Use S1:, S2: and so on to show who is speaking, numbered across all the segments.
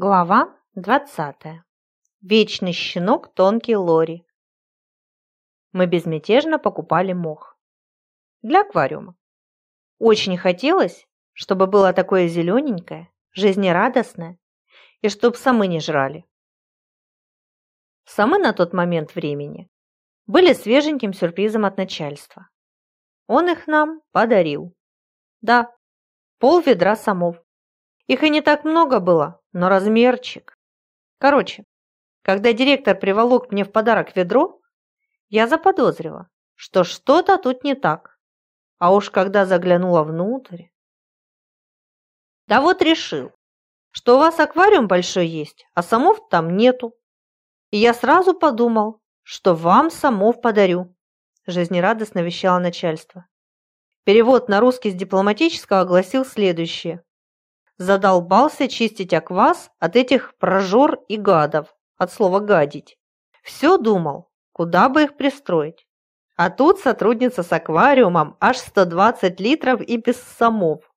S1: Глава двадцатая. Вечный щенок тонкий Лори. Мы безмятежно покупали мох. Для аквариума. Очень хотелось, чтобы было такое зелененькое, жизнерадостное, и чтоб самы не жрали. Самы на тот момент времени были свеженьким сюрпризом от начальства. Он их нам подарил. Да, пол ведра самов. Их и не так много было, но размерчик. Короче, когда директор приволок мне в подарок ведро, я заподозрила, что что-то тут не так. А уж когда заглянула внутрь... Да вот решил, что у вас аквариум большой есть, а самов там нету. И я сразу подумал, что вам самов подарю, жизнерадостно вещало начальство. Перевод на русский с дипломатического гласил следующее. Задолбался чистить аквас от этих прожор и гадов, от слова «гадить». Все думал, куда бы их пристроить. А тут сотрудница с аквариумом аж 120 литров и без самов.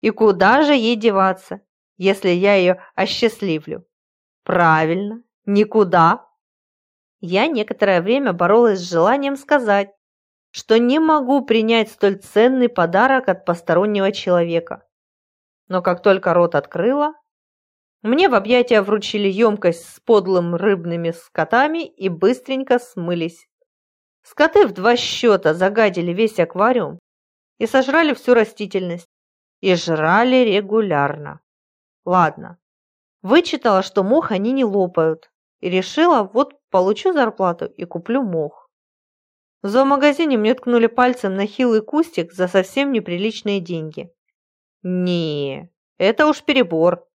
S1: И куда же ей деваться, если я ее осчастливлю? Правильно, никуда. Я некоторое время боролась с желанием сказать, что не могу принять столь ценный подарок от постороннего человека но как только рот открыла, мне в объятия вручили емкость с подлым рыбными скотами и быстренько смылись. Скоты в два счета загадили весь аквариум и сожрали всю растительность. И жрали регулярно. Ладно, вычитала, что мох они не лопают, и решила, вот получу зарплату и куплю мох. В зоомагазине мне ткнули пальцем на хилый кустик за совсем неприличные деньги. Не, это уж перебор,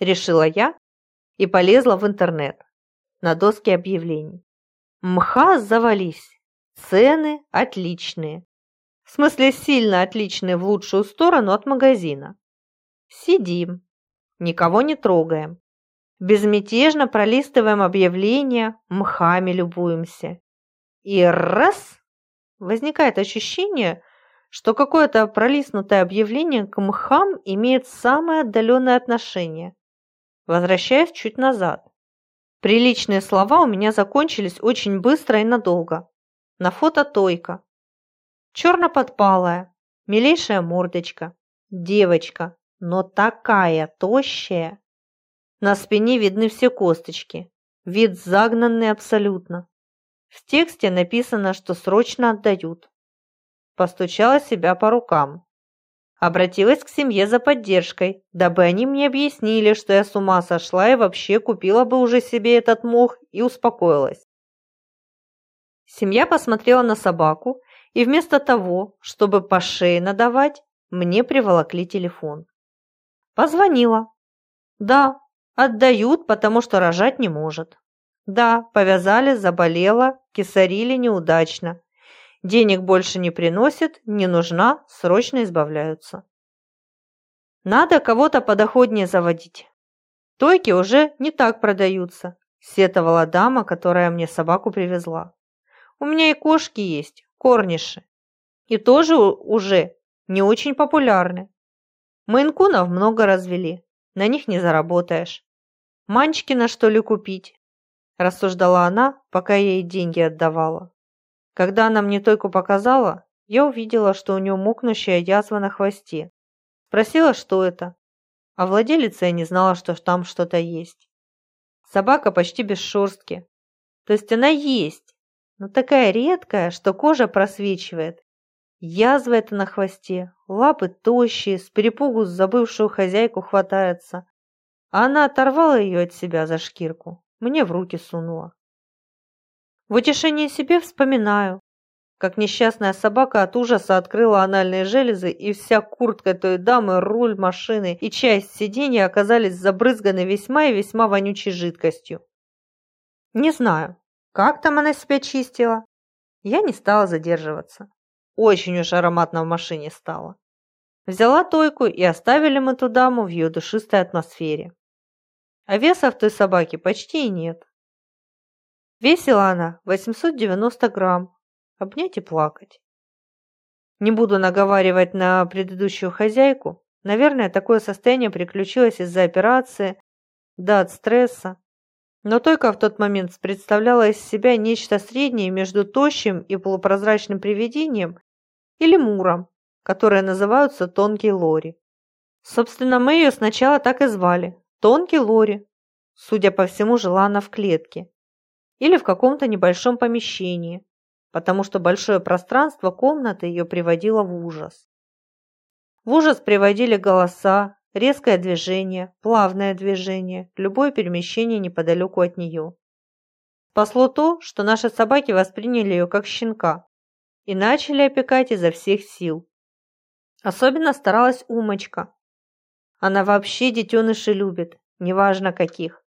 S1: решила я и полезла в интернет на доски объявлений. Мха завались, цены отличные. В смысле, сильно отличные в лучшую сторону от магазина. Сидим, никого не трогаем. Безмятежно пролистываем объявления, мхами любуемся. И раз! Возникает ощущение, что какое-то пролистнутое объявление к мхам имеет самое отдаленное отношение. Возвращаясь чуть назад. Приличные слова у меня закончились очень быстро и надолго. На фото Тойка. Черно-подпалая, милейшая мордочка, девочка, но такая тощая. На спине видны все косточки. Вид загнанный абсолютно. В тексте написано, что срочно отдают постучала себя по рукам. Обратилась к семье за поддержкой, дабы они мне объяснили, что я с ума сошла и вообще купила бы уже себе этот мох и успокоилась. Семья посмотрела на собаку и вместо того, чтобы по шее надавать, мне приволокли телефон. Позвонила. Да, отдают, потому что рожать не может. Да, повязали, заболела, кисарили неудачно. Денег больше не приносит, не нужна, срочно избавляются. Надо кого-то подоходнее заводить. Тойки уже не так продаются, сетовала дама, которая мне собаку привезла. У меня и кошки есть, корниши. И тоже уже не очень популярны. Мейнкунов много развели, на них не заработаешь. Манчкина, что ли, купить? Рассуждала она, пока я ей деньги отдавала. Когда она мне только показала, я увидела, что у нее мокнущая язва на хвосте. Спросила, что это. А владелица я не знала, что там что-то есть. Собака почти без шерстки. То есть она есть, но такая редкая, что кожа просвечивает. Язва это на хвосте, лапы тощие, с перепугу забывшую хозяйку хватается. А она оторвала ее от себя за шкирку, мне в руки сунула. В утешение себе вспоминаю, как несчастная собака от ужаса открыла анальные железы, и вся куртка той дамы, руль машины и часть сиденья оказались забрызганы весьма и весьма вонючей жидкостью. Не знаю, как там она себя чистила. Я не стала задерживаться. Очень уж ароматно в машине стало. Взяла Тойку и оставили мы ту даму в ее душистой атмосфере. А веса в той собаке почти и нет. Весила она 890 грамм. Обнять и плакать. Не буду наговаривать на предыдущую хозяйку, Наверное, такое состояние приключилось из-за операции, да от стресса. Но только в тот момент представляла из себя нечто среднее между тощим и полупрозрачным привидением и лемуром, которые называются Тонкий Лори. Собственно, мы ее сначала так и звали – Тонкий Лори. Судя по всему, жила она в клетке или в каком-то небольшом помещении, потому что большое пространство комнаты ее приводило в ужас. В ужас приводили голоса, резкое движение, плавное движение, любое перемещение неподалеку от нее. Спасло то, что наши собаки восприняли ее как щенка и начали опекать изо всех сил. Особенно старалась Умочка. Она вообще детеныши любит, неважно каких.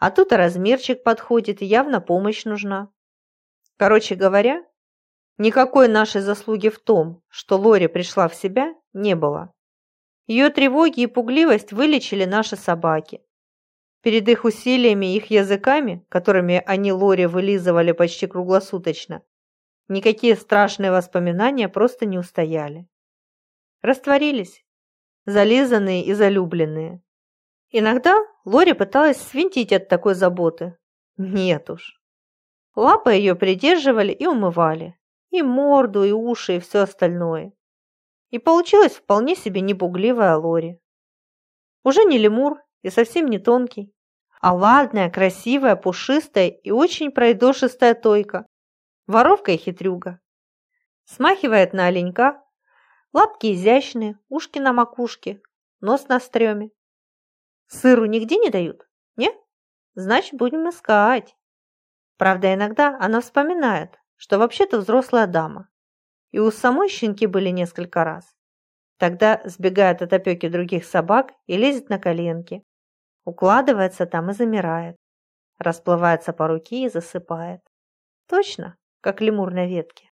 S1: А тут и размерчик подходит, и явно помощь нужна. Короче говоря, никакой нашей заслуги в том, что Лори пришла в себя, не было. Ее тревоги и пугливость вылечили наши собаки. Перед их усилиями их языками, которыми они Лори вылизывали почти круглосуточно, никакие страшные воспоминания просто не устояли. Растворились, зализанные и залюбленные. Иногда Лори пыталась свинтить от такой заботы. Нет уж. Лапы ее придерживали и умывали. И морду, и уши, и все остальное. И получилась вполне себе непугливая Лори. Уже не лемур и совсем не тонкий, а ладная, красивая, пушистая и очень пройдошистая тойка. Воровка и хитрюга. Смахивает на оленька, лапки изящные, ушки на макушке, нос на стреме. Сыру нигде не дают? Не? Значит, будем искать. Правда, иногда она вспоминает, что вообще-то взрослая дама. И у самой щенки были несколько раз. Тогда сбегает от опеки других собак и лезет на коленки. Укладывается там и замирает. Расплывается по руке и засыпает. Точно, как лемур на ветке.